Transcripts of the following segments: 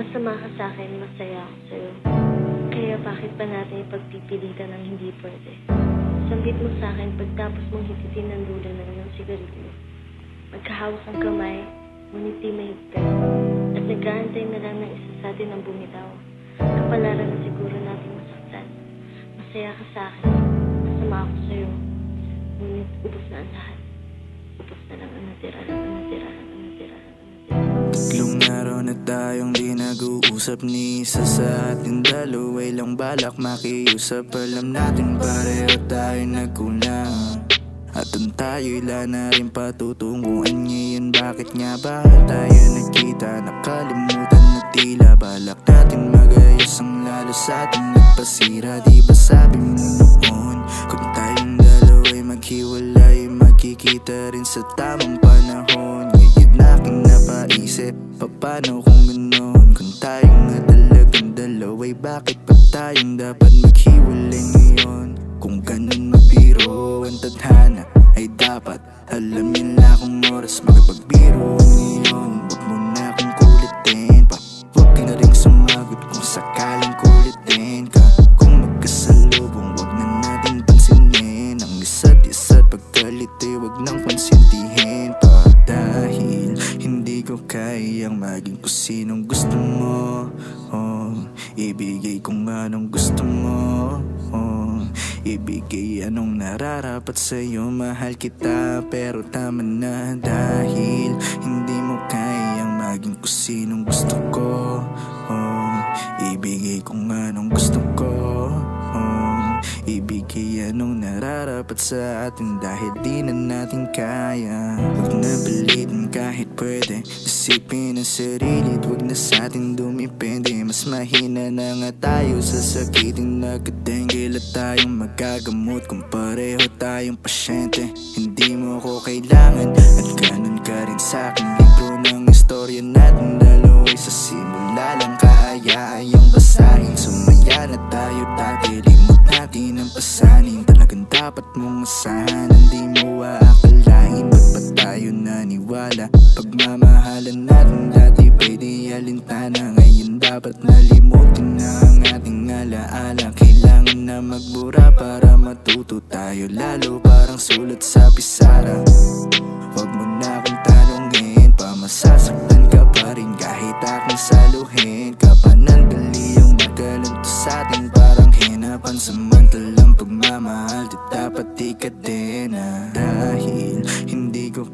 Masama ka sa akin, masaya ako sa'yo. Kaya bakit pa natin ipagpipilitan ng hindi pwede? Sambit mo sa akin pagtapos mong hititin ng dulo ng iyong sigarilyo. Magkahawak ang kamay, ngunit di mahigpit. At nag-aantay na lang ng isa sa atin ang bumitaw. Kapalaran na siguro natin masaktan. Masaya ka sa akin, masama ako sa'yo. Ngunit ubos na ang lahat. Ubos na lang ang natira lang Tatlong araw na tayong di nag-uusap ni isa sa ating dalaway lang balak makiusap Alam natin pareho tayo nagkulang At ang tayo'y la na rin patutunguhan ngayon. Bakit nga ba tayo nagkita? Nakalimutan na tila Balak natin magayos ang lalo sa ating nagpasira. Di ba sabi mo noon Kung tayong dalawa'y maghiwalay Magkikita rin sa tamang aking napaisip Paano kung ganoon Kung tayong nga talagang dalawa'y Bakit pa tayong dapat maghiwalay ngayon? Kung ganun mabiro ang tadhana Ay dapat alamin na kung oras Makipagbiro ngayon. Huwag mo na akong kulitin pa Huwag ka na rin sumagot kung sakaling kulitin ka. Kung magkasalubong Huwag na natin pansinin Ang isa't isa't pagkalito'y Huwag nang pansintihin sinong gusto mo? Oh, Ibigay kung anong gusto mo. Oh, Ibigay anong nararapat sa'yo. Mahal kita pero tama na. Dahil hindi mo kayang maging kung sinong gusto ko. Oh, Ibigay kung anong gusto ko. Oh, Ibigay anong nararapat sa atin. Dahil di na natin kaya kahit pwede. Isipin ang sarili at huwag na sa atin dumipende Mas mahina na nga tayo sa sakitin. Na kadengil At tayong magagamot kung pareho tayong pasyente. Hindi mo ko kailangan at ganun ka rin sa akin Libro ng istorya natin dalawa'y sa simula lang. Kaaya-ayang basahin. Sumaya na tayo dati limot natin ang pasanin. Talagang dapat mong asahan Hindi mo ba tayo naniwala Pagmamahalan natin dati pwede alintana Ngayon dapat nalimutin na ang ating alaala. Kailangan na magbura para matuto tayo Lalo parang sulat sa pisara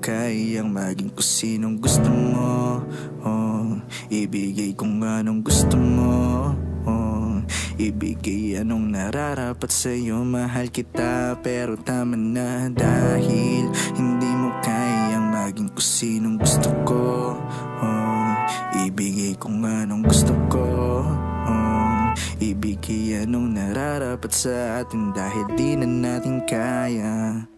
kayang maging kung sinong gusto mo. Oh, Ibigay kung anong gusto mo. Oh, Ibigay anong nararapat sa'yo. Mahal kita pero tama na. Dahil hindi mo kayang maging kung sinong gusto ko. Oh, Ibigay kung anong gusto ko. Oh, Ibigay anong nararapat sa atin. Dahil di na natin kaya